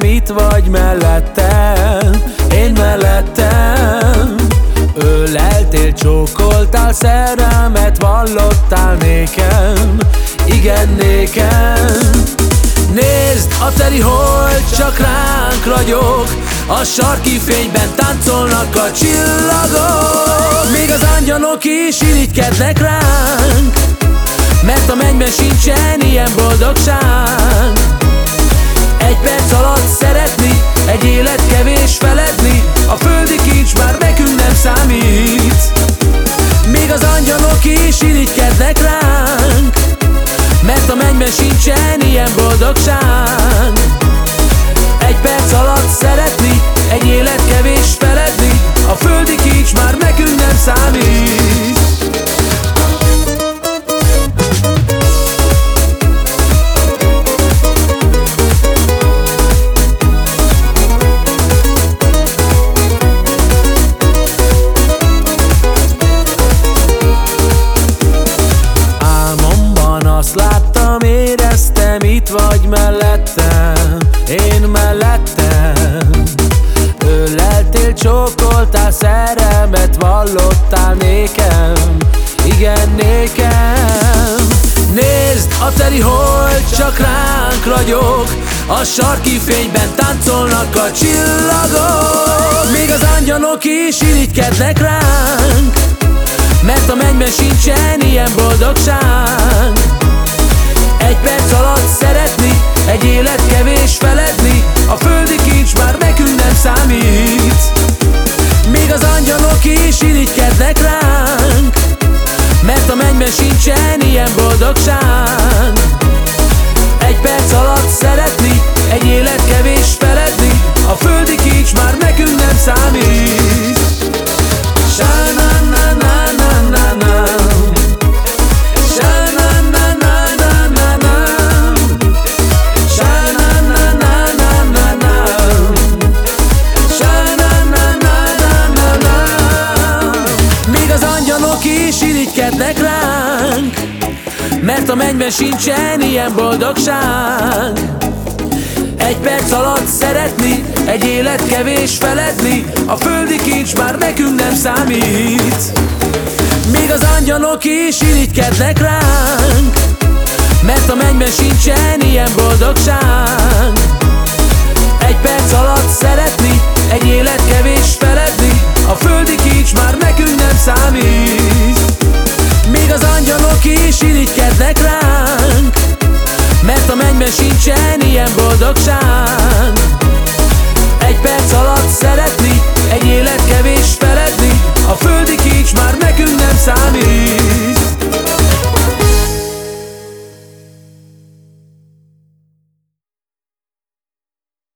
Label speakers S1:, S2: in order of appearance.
S1: itt vagy mellettem, én mellettem. Öleltél, csókoltál, szerelmet vallottál nékem. Igen, nékem. Nézd, a teli hold csak ránk ragyog. A sarki fényben táncolnak a csillagok. Még az angyalok is irigykednek ránk Mert a mennyben sincsen ilyen boldogság ilyen boldogság mellettem, én mellettem. Öleltél, csókoltál, szerelmet vallottál nékem. Igen, nékem. Nézd, a teli hold csak ránk ragyog. A sarki fényben táncolnak a csillagok. Még az angyalok is irigykednek ránk Mert a mennyben sincsen ilyen boldogság Egy perc alatt szeretni Egy élet kevés feledni. A földi kincs már nekünk Mert a mennyben sincsen ilyen boldogság. Egy perc alatt szeretni, egy élet kevés feledni A földi kincs már nekünk nem számít. Még az angyalok is irigykednek ránk Mert a mennyben sincsen ilyen boldogság. Egy perc alatt szeretni, angyalok is irigykednek ránk. Mert a mennyben sincsen ilyen boldogság. Egy perc alatt szeretni Egy élet kevés feledni A földi kincs már nekünk nem számít